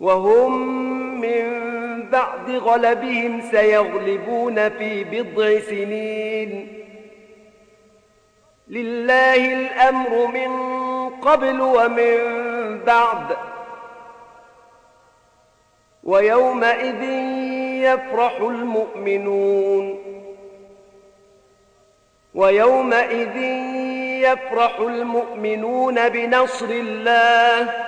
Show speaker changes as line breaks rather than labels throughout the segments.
وهم من بعد غلبهم سيغلبون في بضع سنين لله الأمر من قبل ومن بعد ويومئذ يفرح المؤمنون ويومئذ يفرح المؤمنون بنصر الله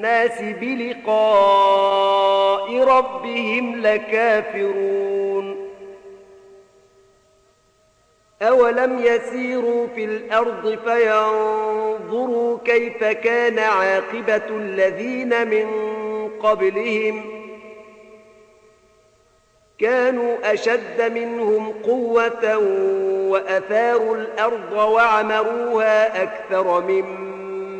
الناس بلقاء ربهم لكافرون أولم يسيروا في الأرض فينظروا كيف كان عاقبة الذين من قبلهم كانوا أشد منهم قوة وأثاروا الأرض وعمروها أكثر مما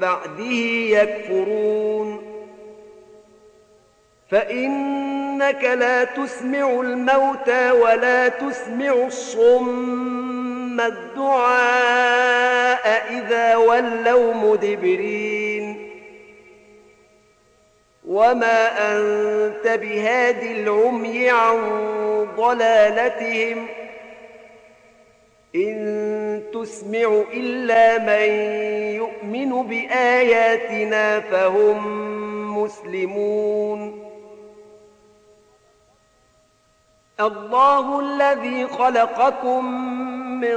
بعده يكفرون فإنك لا تسمع الموتى ولا تسمع الصم الدعاء إذا ولوا مدبرين وما أنت بهادي العمي عن ضلالتهم ۖ إن تسمع إلا من يؤمن بآياتنا فهم مسلمون الله الذي خلقكم من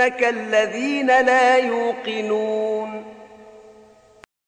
الذين لا يوقنون